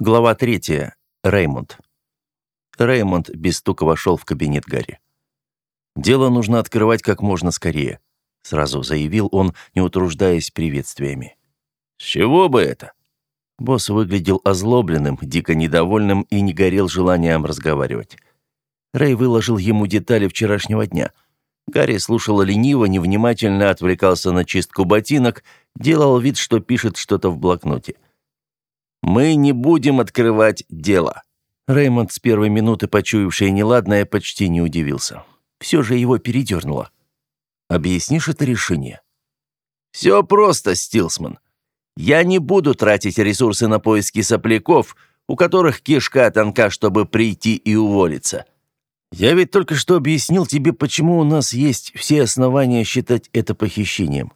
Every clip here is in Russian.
Глава третья. Реймонд. Реймонд без стука вошел в кабинет Гарри. «Дело нужно открывать как можно скорее», — сразу заявил он, не утруждаясь приветствиями. «С чего бы это?» Босс выглядел озлобленным, дико недовольным и не горел желанием разговаривать. Рэй выложил ему детали вчерашнего дня. Гарри слушал лениво, невнимательно отвлекался на чистку ботинок, делал вид, что пишет что-то в блокноте. «Мы не будем открывать дело». Реймонд с первой минуты, почуявший неладное, почти не удивился. Все же его передернуло. «Объяснишь это решение?» «Все просто, Стилсман. Я не буду тратить ресурсы на поиски сопляков, у которых кишка тонка, чтобы прийти и уволиться. Я ведь только что объяснил тебе, почему у нас есть все основания считать это похищением.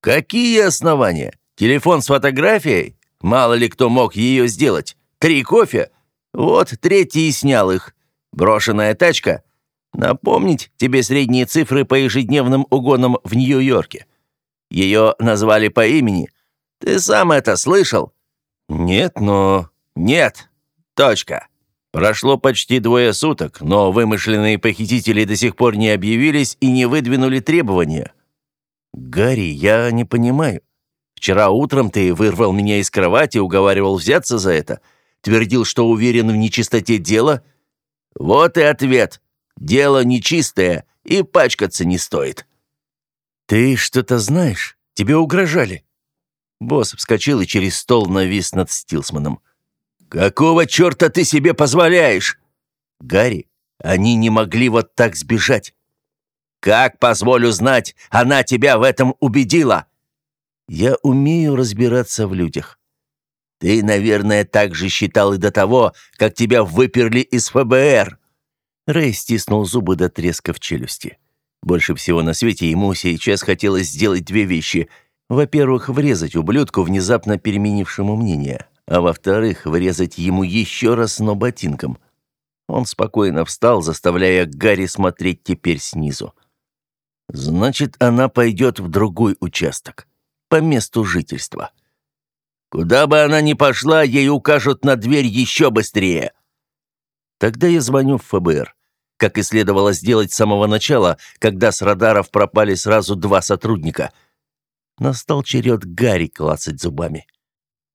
Какие основания? Телефон с фотографией? Мало ли кто мог ее сделать. Три кофе? Вот третий и снял их. Брошенная тачка? Напомнить тебе средние цифры по ежедневным угонам в Нью-Йорке. Ее назвали по имени – ты сам это слышал?» «Нет, но...» «Нет. Точка. Прошло почти двое суток, но вымышленные похитители до сих пор не объявились и не выдвинули требования». «Гарри, я не понимаю. Вчера утром ты вырвал меня из кровати, уговаривал взяться за это, твердил, что уверен в нечистоте дела». «Вот и ответ. Дело нечистое, и пачкаться не стоит». «Ты что-то знаешь? Тебе угрожали?» Босс вскочил и через стол навис над Стилсманом. «Какого черта ты себе позволяешь?» «Гарри, они не могли вот так сбежать». «Как, позволю знать, она тебя в этом убедила?» «Я умею разбираться в людях». «Ты, наверное, так же считал и до того, как тебя выперли из ФБР». Рэй стиснул зубы до треска в челюсти. Больше всего на свете ему сейчас хотелось сделать две вещи – во-первых, врезать ублюдку, внезапно переменившему мнение, а во-вторых, врезать ему еще раз, но ботинком. Он спокойно встал, заставляя Гарри смотреть теперь снизу. Значит, она пойдет в другой участок, по месту жительства. Куда бы она ни пошла, ей укажут на дверь еще быстрее. Тогда я звоню в ФБР, как и следовало сделать с самого начала, когда с радаров пропали сразу два сотрудника — Настал черед Гарри клацать зубами.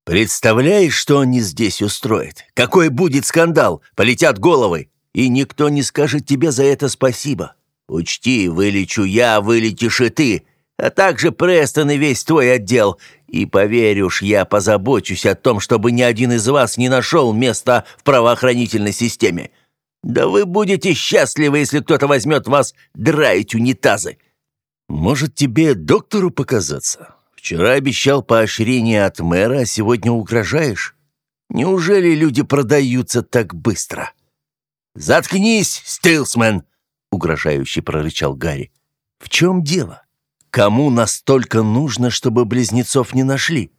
«Представляешь, что они здесь устроят? Какой будет скандал? Полетят головы, и никто не скажет тебе за это спасибо. Учти, вылечу я, вылетишь и ты, а также Престон и весь твой отдел. И поверь уж, я позабочусь о том, чтобы ни один из вас не нашел места в правоохранительной системе. Да вы будете счастливы, если кто-то возьмет вас драить унитазы. «Может, тебе доктору показаться? Вчера обещал поощрение от мэра, а сегодня угрожаешь? Неужели люди продаются так быстро?» «Заткнись, Стилсмен!» — угрожающе прорычал Гарри. «В чем дело? Кому настолько нужно, чтобы близнецов не нашли?»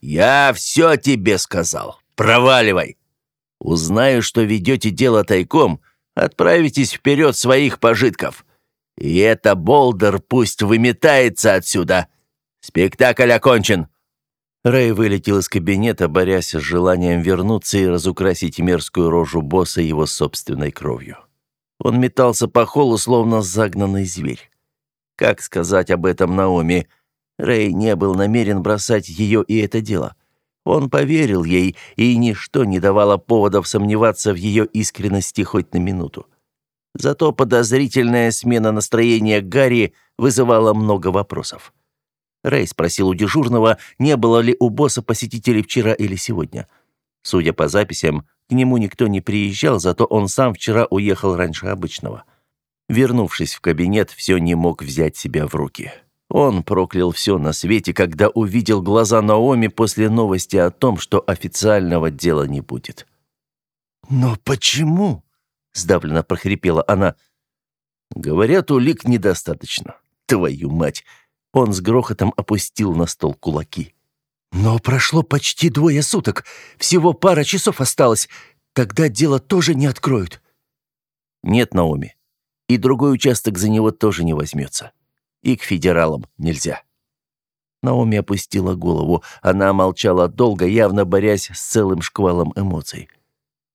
«Я все тебе сказал. Проваливай. Узнаю, что ведете дело тайком, отправитесь вперед своих пожитков. И это Болдер пусть выметается отсюда. Спектакль окончен». Рэй вылетел из кабинета, борясь с желанием вернуться и разукрасить мерзкую рожу босса его собственной кровью. Он метался по холлу, словно загнанный зверь. Как сказать об этом Наоми? Рэй не был намерен бросать ее и это дело. Он поверил ей, и ничто не давало поводов сомневаться в ее искренности хоть на минуту. Зато подозрительная смена настроения Гарри вызывала много вопросов. Рэй спросил у дежурного, не было ли у босса посетителей вчера или сегодня. Судя по записям, к нему никто не приезжал, зато он сам вчера уехал раньше обычного. Вернувшись в кабинет, все не мог взять себя в руки. Он проклял все на свете, когда увидел глаза Наоми после новости о том, что официального дела не будет. «Но почему?» — сдавленно прохрипела она. «Говорят, улик недостаточно. Твою мать!» Он с грохотом опустил на стол кулаки. «Но прошло почти двое суток. Всего пара часов осталось. Тогда дело тоже не откроют». «Нет, Наоми. И другой участок за него тоже не возьмется. И к федералам нельзя». Наоми опустила голову. Она молчала долго, явно борясь с целым шквалом эмоций.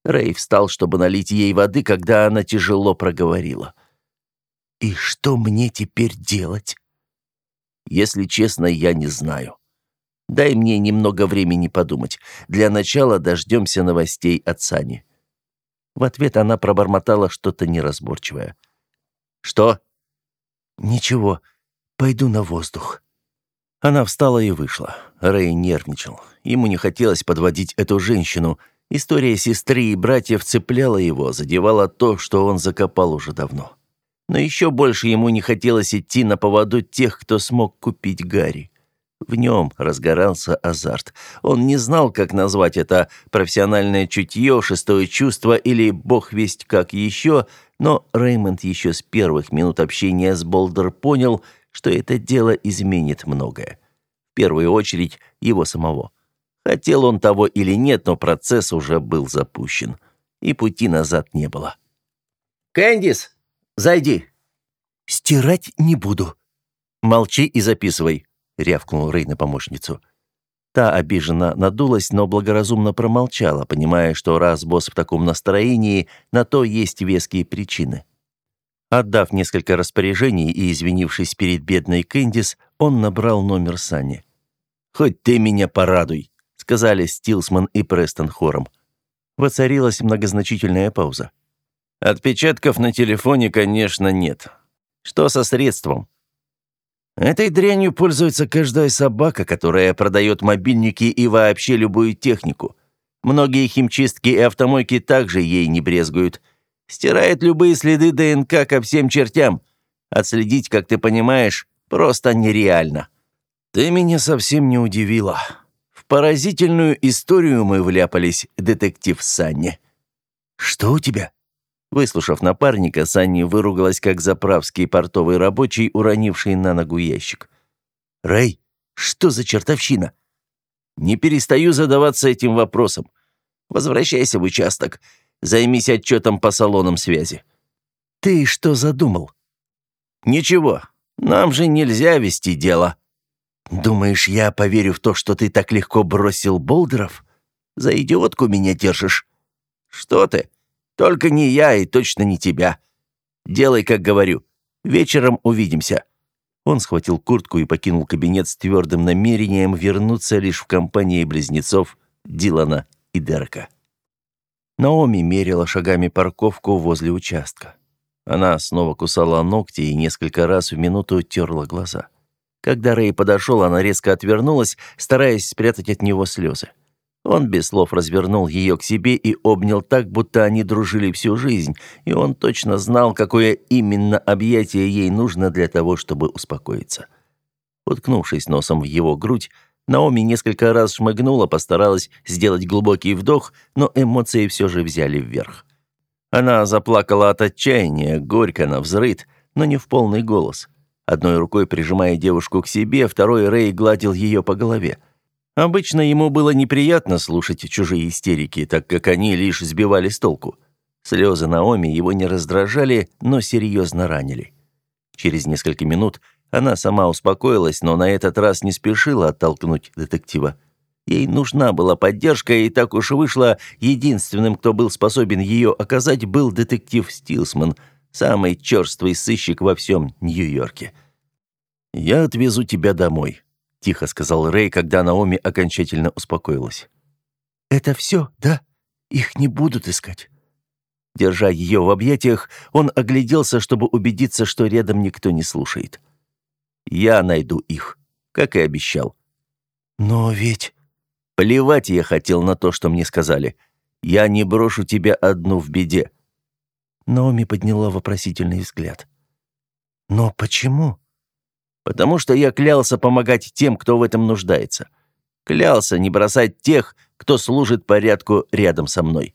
Рэй встал, чтобы налить ей воды, когда она тяжело проговорила. «И что мне теперь делать?» «Если честно, я не знаю. Дай мне немного времени подумать. Для начала дождемся новостей от Сани». В ответ она пробормотала что-то неразборчивое. «Что?» «Ничего, пойду на воздух». Она встала и вышла. Рэй нервничал. Ему не хотелось подводить эту женщину. История сестры и братьев цепляла его, задевала то, что он закопал уже давно. Но еще больше ему не хотелось идти на поводу тех, кто смог купить Гарри. В нем разгорался азарт. Он не знал, как назвать это профессиональное чутье, шестое чувство или бог весть как еще, но Реймонд еще с первых минут общения с Болдер понял, что это дело изменит многое. В первую очередь его самого. Хотел он того или нет, но процесс уже был запущен, и пути назад не было. «Кэндис, зайди!» «Стирать не буду». «Молчи и записывай», — рявкнул Рей на помощницу. Та обиженно надулась, но благоразумно промолчала, понимая, что раз босс в таком настроении, на то есть веские причины. Отдав несколько распоряжений и извинившись перед бедной Кэндис, он набрал номер Сани. «Хоть ты меня порадуй», — сказали Стилсман и Престон хором. Воцарилась многозначительная пауза. «Отпечатков на телефоне, конечно, нет. Что со средством?» «Этой дрянью пользуется каждая собака, которая продает мобильники и вообще любую технику. Многие химчистки и автомойки также ей не брезгуют». Стирает любые следы ДНК ко всем чертям. Отследить, как ты понимаешь, просто нереально. Ты меня совсем не удивила. В поразительную историю мы вляпались, детектив Санни. Что у тебя? Выслушав напарника, Санни выругалась, как заправский портовый рабочий, уронивший на ногу ящик. «Рэй, что за чертовщина?» «Не перестаю задаваться этим вопросом. Возвращайся в участок. Займись отчетом по салонам связи». «Ты что задумал?» «Ничего. Нам же нельзя вести дело». «Думаешь, я поверю в то, что ты так легко бросил Болдеров? За идиотку меня держишь?» «Что ты? Только не я и точно не тебя. Делай, как говорю. Вечером увидимся». Он схватил куртку и покинул кабинет с твердым намерением вернуться лишь в компании близнецов Дилана и Дерека. Наоми мерила шагами парковку возле участка. Она снова кусала ногти и несколько раз в минуту терла глаза. Когда Рэй подошел, она резко отвернулась, стараясь спрятать от него слезы. Он без слов развернул ее к себе и обнял так, будто они дружили всю жизнь, и он точно знал, какое именно объятие ей нужно для того, чтобы успокоиться. Уткнувшись носом в его грудь, Наоми несколько раз шмыгнула, постаралась сделать глубокий вдох, но эмоции все же взяли вверх. Она заплакала от отчаяния, горько, на взрыд, но не в полный голос. Одной рукой прижимая девушку к себе, второй Рэй гладил ее по голове. Обычно ему было неприятно слушать чужие истерики, так как они лишь сбивали с толку. Слезы Наоми его не раздражали, но серьезно ранили. Через несколько минут она сама успокоилась, но на этот раз не спешила оттолкнуть детектива. Ей нужна была поддержка, и так уж вышло, единственным, кто был способен ее оказать, был детектив Стилсман, самый черствый сыщик во всем Нью-Йорке. «Я отвезу тебя домой», — тихо сказал Рэй, когда Наоми окончательно успокоилась. «Это все, да? Их не будут искать?» Держа ее в объятиях, он огляделся, чтобы убедиться, что рядом никто не слушает. Я найду их, как и обещал. Но ведь... Плевать я хотел на то, что мне сказали. Я не брошу тебя одну в беде. Наоми подняла вопросительный взгляд. Но почему? Потому что я клялся помогать тем, кто в этом нуждается. Клялся не бросать тех, кто служит порядку рядом со мной.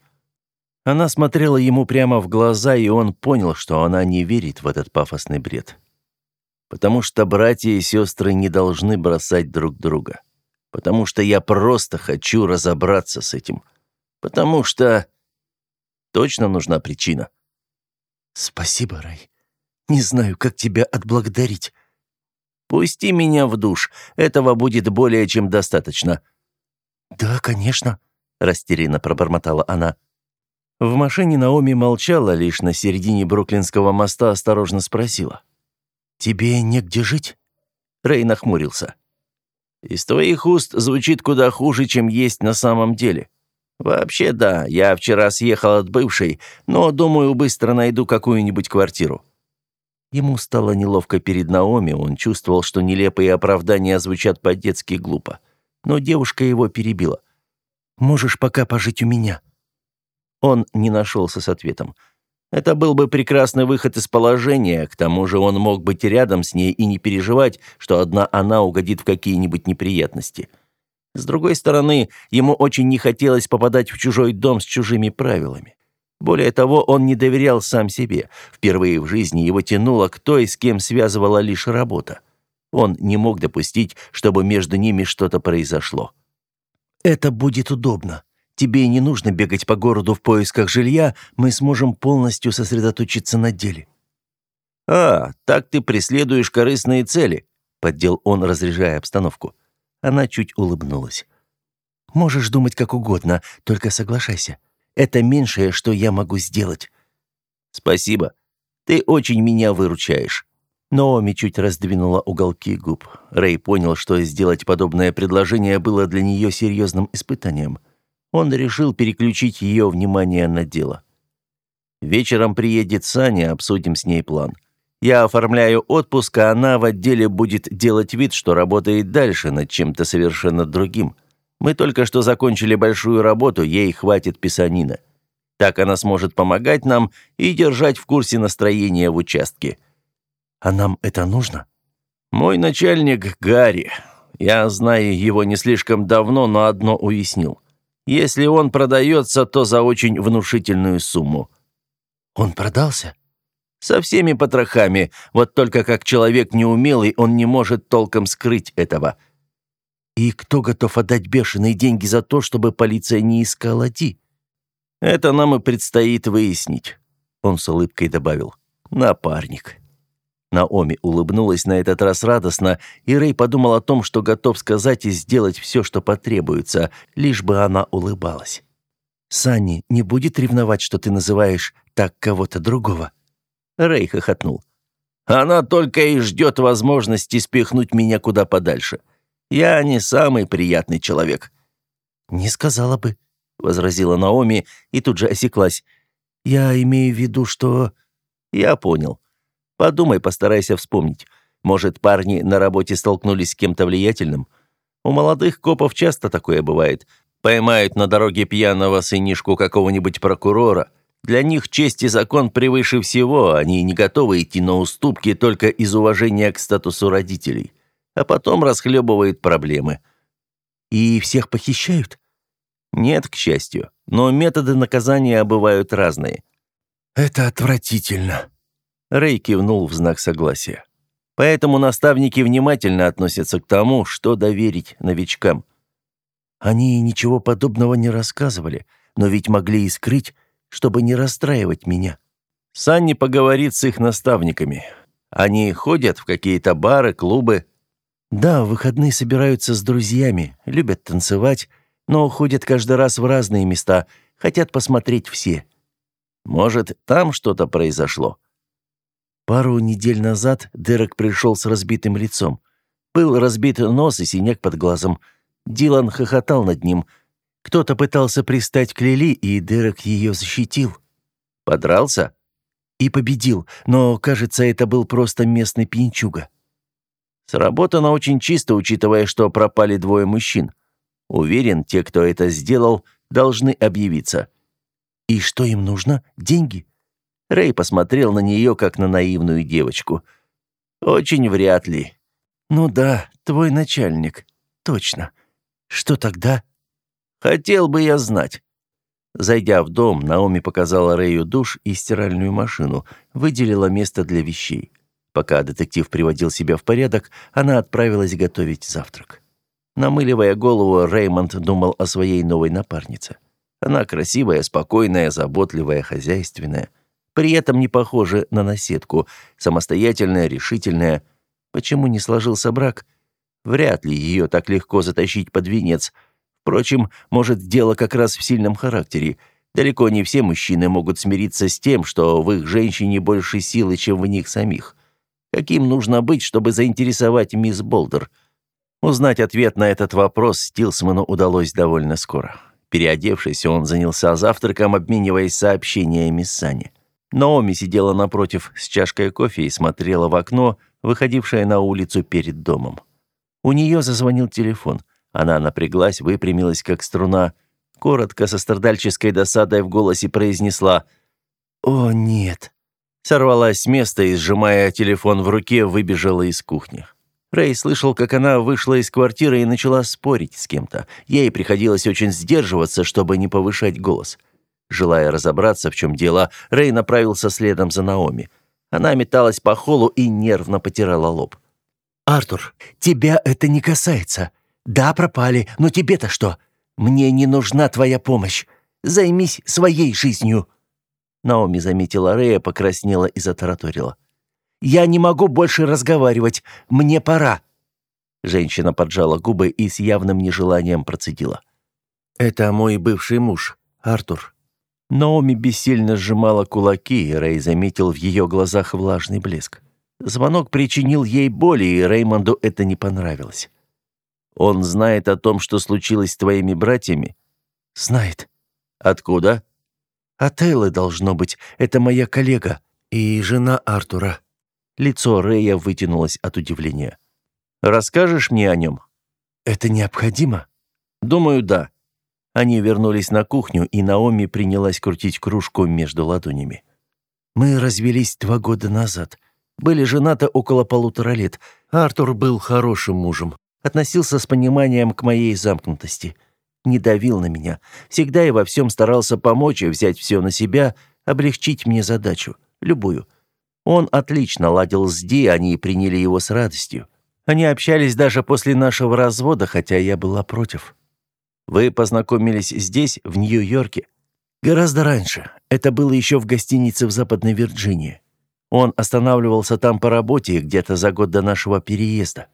Она смотрела ему прямо в глаза, и он понял, что она не верит в этот пафосный бред потому что братья и сестры не должны бросать друг друга, потому что я просто хочу разобраться с этим, потому что точно нужна причина. Спасибо, Рай. Не знаю, как тебя отблагодарить. Пусти меня в душ. Этого будет более чем достаточно». «Да, конечно», — растерянно пробормотала она. В машине Наоми молчала, лишь на середине Бруклинского моста осторожно спросила. «Тебе негде жить?» Рэй нахмурился. «Из твоих уст звучит куда хуже, чем есть на самом деле. Вообще, да, я вчера съехал от бывшей, но, думаю, быстро найду какую-нибудь квартиру». Ему стало неловко перед Наоми, он чувствовал, что нелепые оправдания звучат по-детски глупо. Но девушка его перебила. «Можешь пока пожить у меня». Он не нашелся с ответом. Это был бы прекрасный выход из положения, к тому же он мог быть рядом с ней и не переживать, что одна она угодит в какие-нибудь неприятности. С другой стороны, ему очень не хотелось попадать в чужой дом с чужими правилами. Более того, он не доверял сам себе. Впервые в жизни его тянуло к той, с кем связывала лишь работа. Он не мог допустить, чтобы между ними что-то произошло. «Это будет удобно. Тебе не нужно бегать по городу в поисках жилья, мы сможем полностью сосредоточиться на деле». «А, так ты преследуешь корыстные цели», — поддел он, разряжая обстановку. Она чуть улыбнулась. «Можешь думать как угодно, только соглашайся. Это меньшее, что я могу сделать». «Спасибо. Ты очень меня выручаешь». Наоми чуть раздвинула уголки губ. Рэй понял, что сделать подобное предложение было для нее серьезным испытанием. Он решил переключить ее внимание на дело. «Вечером приедет Саня, обсудим с ней план. Я оформляю отпуск, а она в отделе будет делать вид, что работает дальше над чем-то совершенно другим. Мы только что закончили большую работу, ей хватит писанина. Так она сможет помогать нам и держать в курсе настроения в участке. А нам это нужно? Мой начальник Гарри. Я знаю его не слишком давно, но одно уяснил. Если он продается, то за очень внушительную сумму. Он продался? Со всеми потрохами. Вот только как человек неумелый, он не может толком скрыть этого. — и кто готов отдать бешеные деньги за то, чтобы полиция не искала Ди? Это нам и предстоит выяснить, он с улыбкой добавил. Напарник. Наоми улыбнулась на этот раз радостно, и Рэй подумал о том, что готов сказать и сделать все, что потребуется, лишь бы она улыбалась. «Санни не будет ревновать, что ты называешь так кого-то другого?» Рэй хохотнул. «Она только и ждет возможности спихнуть меня куда подальше. Я не самый приятный человек». «Не сказала бы», — возразила Наоми и тут же осеклась. «Я имею в виду, что...» «Я понял. Подумай, постарайся вспомнить. Может, парни на работе столкнулись с кем-то влиятельным? У молодых копов часто такое бывает. Поймают на дороге пьяного сынишку какого-нибудь прокурора. Для них честь и закон превыше всего, они не готовы идти на уступки только из уважения к статусу родителей а потом расхлебывает проблемы. И всех похищают? Нет, к счастью, но методы наказания бывают разные. Это отвратительно. Рэй кивнул в знак согласия. Поэтому наставники внимательно относятся к тому, что доверить новичкам. Они ничего подобного не рассказывали, но ведь могли и скрыть, чтобы не расстраивать меня. Санни поговорит с их наставниками. Они ходят в какие-то бары, клубы, да, в выходные собираются с друзьями, любят танцевать, но уходят каждый раз в разные места, хотят посмотреть все. Может, там что-то произошло? Пару недель назад Дерек пришел с разбитым лицом. Был разбит нос и синяк под глазом. Дилан хохотал над ним. Кто-то пытался пристать к Лили, и Дерек ее защитил. Подрался? И победил, но, кажется, это был просто местный пьянчуга. Сработано очень чисто, учитывая, что пропали двое мужчин. Уверен, те, кто это сделал, должны объявиться. И что им нужно? Деньги? Рэй посмотрел на нее, как на наивную девочку. Очень вряд ли. Ну да, твой начальник. Точно. Что тогда? Хотел бы я знать. Зайдя в дом, Наоми показала Рэю душ и стиральную машину, выделила место для вещей. Пока детектив приводил себя в порядок, она отправилась готовить завтрак. Намыливая голову, Реймонд думал о своей новой напарнице. Она красивая, спокойная, заботливая, хозяйственная. При этом не похожа на наседку, самостоятельная, решительная. Почему не сложился брак? Вряд ли ее так легко затащить под венец. Впрочем, может, дело как раз в сильном характере. Далеко не все мужчины могут смириться с тем, что в их женщине больше силы, чем в них самих. Каким нужно быть, чтобы заинтересовать мисс Болдер? Узнать ответ на этот вопрос Стилсману удалось довольно скоро. Переодевшись, он занялся завтраком, обмениваясь сообщениями с Саней. Наоми сидела напротив с чашкой кофе и смотрела в окно, выходившее на улицу перед домом. У нее зазвонил телефон. Она напряглась, выпрямилась, как струна. Коротко, со страдальческой досадой в голосе произнесла «О, нет». Сорвалась с места и, сжимая телефон в руке, выбежала из кухни. Рэй слышал, как она вышла из квартиры и начала спорить с кем-то. Ей приходилось очень сдерживаться, чтобы не повышать голос. Желая разобраться, в чем дело, Рэй направился следом за Наоми. Она металась по холлу и нервно потирала лоб. «Артур, тебя это не касается. Да, пропали, но тебе-то что? Мне не нужна твоя помощь. Займись своей жизнью». Наоми заметила Рэя, покраснела и затараторила. Я не могу больше разговаривать. Мне пора». Женщина поджала губы и с явным нежеланием процедила. «Это мой бывший муж, Артур». Наоми бессильно сжимала кулаки, и Рэй заметил в ее глазах влажный блеск. Звонок причинил ей боли, и Реймонду это не понравилось. «Он знает о том, что случилось с твоими братьями?» «Знает». «Откуда?» «От Эллы, должно быть. Это моя коллега и жена Артура». Лицо Рэя вытянулось от удивления. «Расскажешь мне о нем?» «Это необходимо?» «Думаю, да». Они вернулись на кухню, и Наоми принялась крутить кружку между ладонями. «Мы развелись два года назад. Были женаты около полутора лет. Артур был хорошим мужем. Относился с пониманием к моей замкнутости. Не давил на меня. Всегда и во всем старался помочь и взять все на себя, облегчить мне задачу. Любую. Он отлично ладил с Ди, они приняли его с радостью. Они общались даже после нашего развода, хотя я была против. Вы познакомились здесь, в Нью-Йорке? Гораздо раньше. Это было еще в гостинице в Западной Вирджинии. Он останавливался там по работе где-то за год до нашего переезда.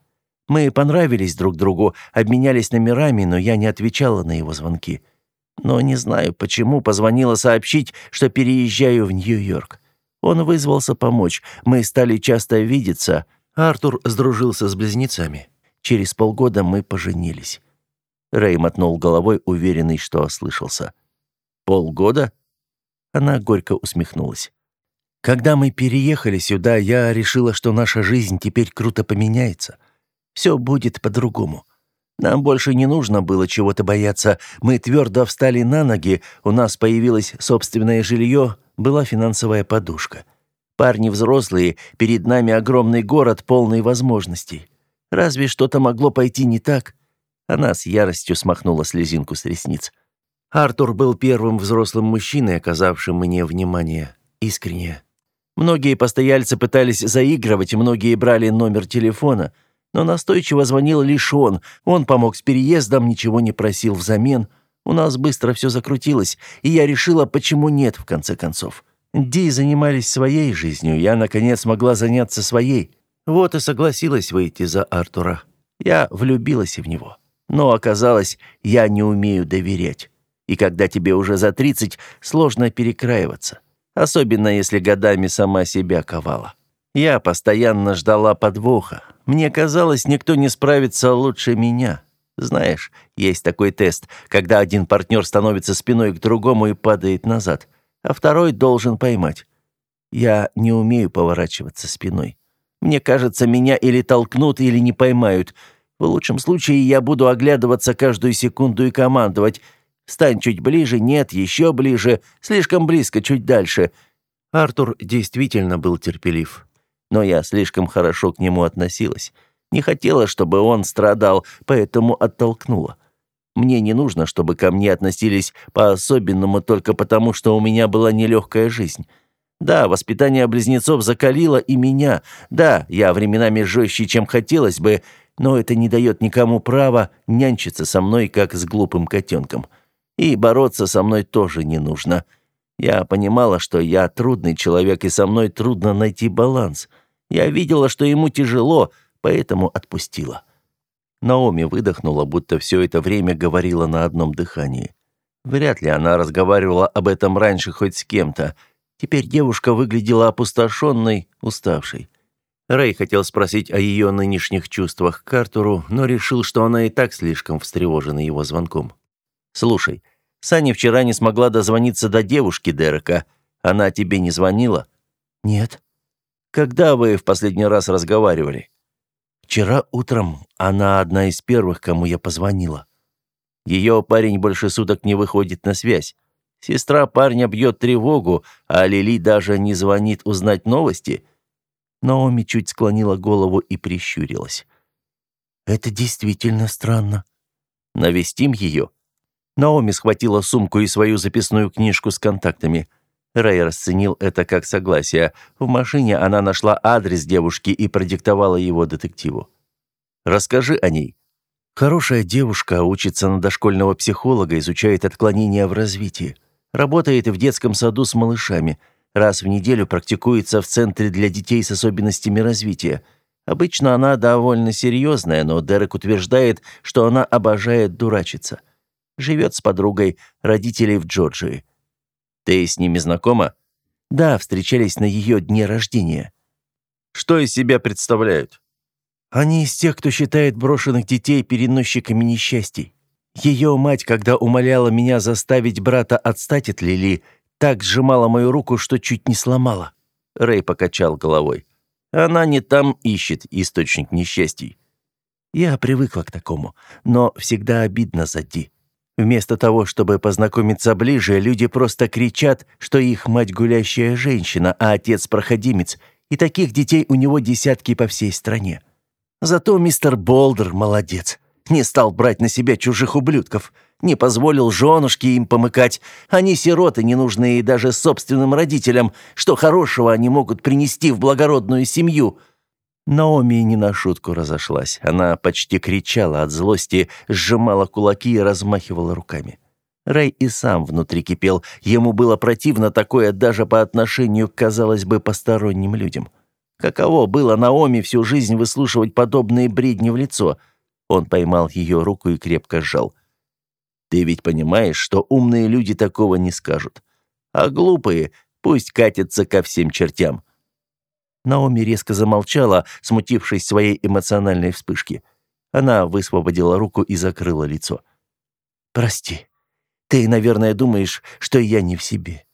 Мы понравились друг другу, обменялись номерами, но я не отвечала на его звонки. Но не знаю, почему позвонила сообщить, что переезжаю в Нью-Йорк. Он вызвался помочь. Мы стали часто видеться. Артур сдружился с близнецами. Через полгода мы поженились. Рэй мотнул головой, уверенный, что ослышался. «Полгода?» Она горько усмехнулась. «Когда мы переехали сюда, я решила, что наша жизнь теперь круто поменяется. Все будет по-другому. Нам больше не нужно было чего-то бояться. Мы твердо встали на ноги, у нас появилось собственное жилье, была финансовая подушка. Парни взрослые, перед нами огромный город, полный возможностей. Разве что-то могло пойти не так? Она с яростью смахнула слезинку с ресниц. Артур был первым взрослым мужчиной, оказавшим мне внимание. Искренне. Многие постояльцы пытались заигрывать, многие брали номер телефона, но настойчиво звонил лишь он. Он помог с переездом, ничего не просил взамен. У нас быстро все закрутилось, и я решила, почему нет, в конце концов. Ди занимались своей жизнью, я, наконец, могла заняться своей. Вот и согласилась выйти за Артура. Я влюбилась в него. Но оказалось, я не умею доверять. И когда тебе уже за тридцать, сложно перекраиваться. Особенно, если годами сама себя ковала. Я постоянно ждала подвоха. Мне казалось, никто не справится лучше меня. Знаешь, есть такой тест, когда один партнер становится спиной к другому и падает назад, а второй должен поймать. Я не умею поворачиваться спиной. Мне кажется, меня или толкнут, или не поймают. В лучшем случае я буду оглядываться каждую секунду и командовать. «Стань чуть ближе, нет, еще ближе, слишком близко, чуть дальше». Артур действительно был терпелив. Но я слишком хорошо к нему относилась. Не хотела, чтобы он страдал, поэтому оттолкнула. Мне не нужно, чтобы ко мне относились по-особенному только потому, что у меня была нелегкая жизнь. Да, воспитание близнецов закалило и меня. Да, я временами жестче, чем хотелось бы, но это не дает никому права нянчиться со мной, как с глупым котенком. И бороться со мной тоже не нужно. Я понимала, что я трудный человек, и со мной трудно найти баланс. Я видела, что ему тяжело, поэтому отпустила. Наоми выдохнула, будто все это время говорила на одном дыхании. Вряд ли она разговаривала об этом раньше хоть с кем-то. Теперь девушка выглядела опустошенной, уставшей. Рэй хотел спросить о ее нынешних чувствах к Артуру, но решил, что она и так слишком встревожена его звонком. «Слушай, Саня вчера не смогла дозвониться до девушки Дерека. Она тебе не звонила?» «Нет». «Когда вы в последний раз разговаривали?» «Вчера утром она одна из первых, кому я позвонила». Ее парень больше суток не выходит на связь. Сестра парня бьет тревогу, а Лили даже не звонит узнать новости. Наоми чуть склонила голову и прищурилась. «Это действительно странно». «Навестим ее?» Наоми схватила сумку и свою записную книжку с контактами. Рэй расценил это как согласие. В машине она нашла адрес девушки и продиктовала его детективу. «Расскажи о ней». Хорошая девушка учится на дошкольного психолога, изучает отклонения в развитии. Работает в детском саду с малышами. Раз в неделю практикуется в центре для детей с особенностями развития. Обычно она довольно серьезная, но Дерек утверждает, что она обожает дурачиться. Живет с подругой родителей в Джорджии. Ты с ними знакома? Да, встречались на ее дне рождения. Что из себя представляют? Они из тех, кто считает брошенных детей переносчиками несчастий. Ее мать, когда умоляла меня заставить брата отстать от Лили, так сжимала мою руку, что чуть не сломала. Рэй покачал головой. Она не там ищет источник несчастий. Я привыкла к такому, но всегда обидно за Ди. Вместо того, чтобы познакомиться ближе, люди просто кричат, что их мать гулящая женщина, а отец проходимец, и таких детей у него десятки по всей стране. Зато мистер Болдер молодец. Не стал брать на себя чужих ублюдков. Не позволил женушке им помыкать. Они сироты, ненужные даже собственным родителям. Что хорошего они могут принести в благородную семью?» Наоми не на шутку разошлась. Она почти кричала от злости, сжимала кулаки и размахивала руками. Рэй и сам внутри кипел. Ему было противно такое даже по отношению к, казалось бы, посторонним людям. Каково было Наоми всю жизнь выслушивать подобные бредни в лицо? Он поймал ее руку и крепко сжал. «Ты ведь понимаешь, что умные люди такого не скажут. А глупые пусть катятся ко всем чертям». Наоми резко замолчала, смутившись своей эмоциональной вспышки. Она высвободила руку и закрыла лицо. «Прости. Ты, наверное, думаешь, что я не в себе».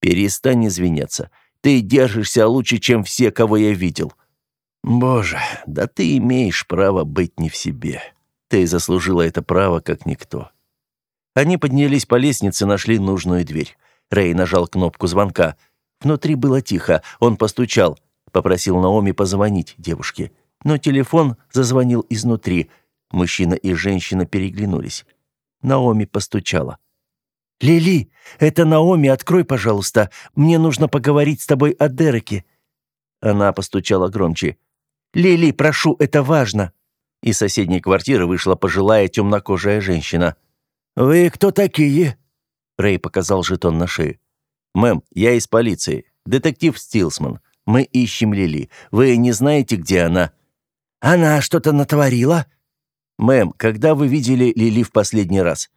«Перестань извиняться. Ты держишься лучше, чем все, кого я видел. Боже, да ты имеешь право быть не в себе. Ты заслужила это право, как никто. Они поднялись по лестнице, нашли нужную дверь. Рэй нажал кнопку звонка. Внутри было тихо. Он постучал, попросил Наоми позвонить девушке. Но телефон зазвонил изнутри. Мужчина и женщина переглянулись. Наоми постучала. «Лили, это Наоми, открой, пожалуйста. Мне нужно поговорить с тобой о Дереке». Она постучала громче. «Лили, прошу, это важно». Из соседней квартиры вышла пожилая темнокожая женщина. «Вы кто такие?» Рэй показал жетон на шее. «Мэм, я из полиции. Детектив Стилсман. Мы ищем Лили. Вы не знаете, где она?» «Она что-то натворила?» «Мэм, когда вы видели Лили в последний раз?»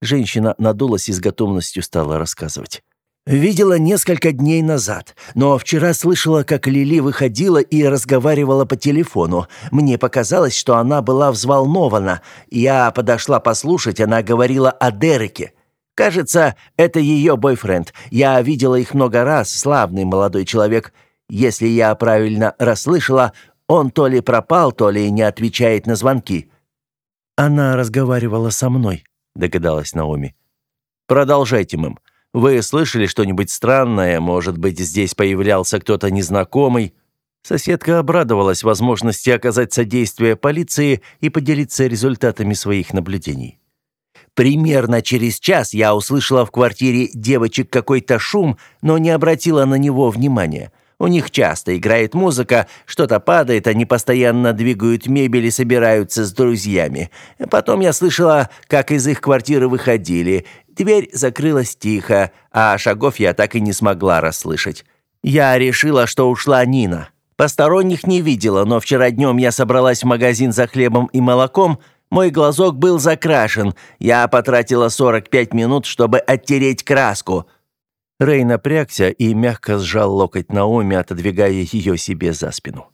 Женщина надулась и с готовностью стала рассказывать. «Видела несколько дней назад, но вчера слышала, как Лили выходила и разговаривала по телефону. Мне показалось, что она была взволнована. Я подошла послушать, она говорила о Дереке. Кажется, это ее бойфренд. Я видела их много раз, славный молодой человек. Если я правильно расслышала, он то ли пропал, то ли не отвечает на звонки». Она разговаривала со мной догадалась Наоми. Продолжайте, мэм. Вы слышали что-нибудь странное? Может быть, здесь появлялся кто-то незнакомый? Соседка обрадовалась возможности оказать содействие полиции и поделиться результатами своих наблюдений. Примерно через час я услышала в квартире девочек какой-то шум, но не обратила на него внимания. У них часто играет музыка, что-то падает, они постоянно двигают мебель и собираются с друзьями. Потом я слышала, как из их квартиры выходили. Дверь закрылась тихо, а шагов я так и не смогла расслышать. Я решила, что ушла Нина. Посторонних не видела, но вчера днем я собралась в магазин за хлебом и молоком, мой глазок был закрашен. Я потратила 45 минут, чтобы оттереть краску». Рэй напрягся и мягко сжал локоть Наоми, отодвигая ее себе за спину.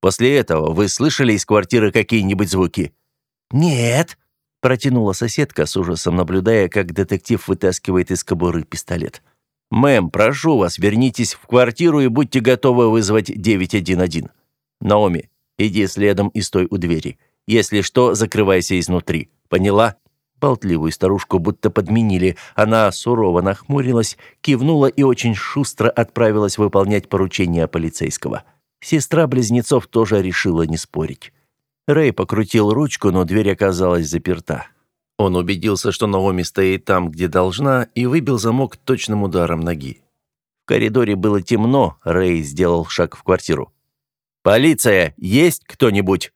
«После этого вы слышали из квартиры какие-нибудь звуки?» «Нет», — протянула соседка с ужасом, наблюдая, как детектив вытаскивает из кобуры пистолет. «Мэм, прошу вас, вернитесь в квартиру и будьте готовы вызвать 911. Наоми, иди следом и стой у двери. Если что, закрывайся изнутри. Поняла?» Болтливую старушку будто подменили. Она сурово нахмурилась, кивнула и очень шустро отправилась выполнять поручение полицейского. Сестра близнецов тоже решила не спорить. Рэй покрутил ручку, но дверь оказалась заперта. Он убедился, что Наоми стоит там, где должна, и выбил замок точным ударом ноги. В коридоре было темно, Рэй сделал шаг в квартиру. «Полиция! Есть кто-нибудь?»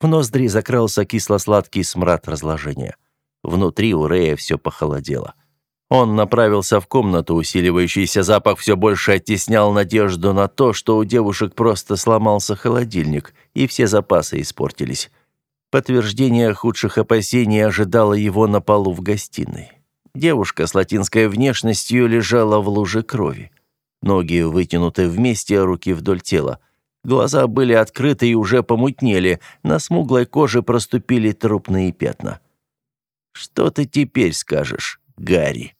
В ноздри закрался кисло-сладкий смрад разложения. Внутри у Рэя все похолодело. Он направился в комнату, усиливающийся запах все больше оттеснял надежду на то, что у девушек просто сломался холодильник, и все запасы испортились. Подтверждение худших опасений ожидало его на полу в гостиной. Девушка с латинской внешностью лежала в луже крови. Ноги вытянуты вместе, руки вдоль тела. Глаза были открыты и уже помутнели, на смуглой коже проступили трупные пятна. «Что ты теперь скажешь, Гарри?»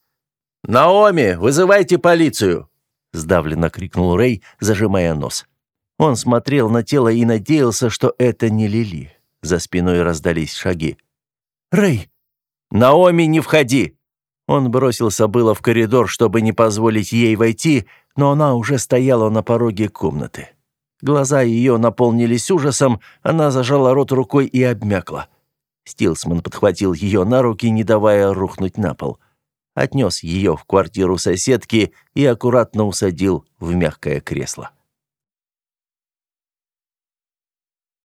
«Наоми, вызывайте полицию!» — сдавленно крикнул Рэй, зажимая нос. Он смотрел на тело и надеялся, что это не Лили. За спиной раздались шаги. «Рэй!» «Наоми, не входи!» Он бросился было в коридор, чтобы не позволить ей войти, но она уже стояла на пороге комнаты. Глаза ее наполнились ужасом, она зажала рот рукой и обмякла. Стилсман подхватил ее на руки, не давая рухнуть на пол. Отнес ее в квартиру соседки и аккуратно усадил в мягкое кресло.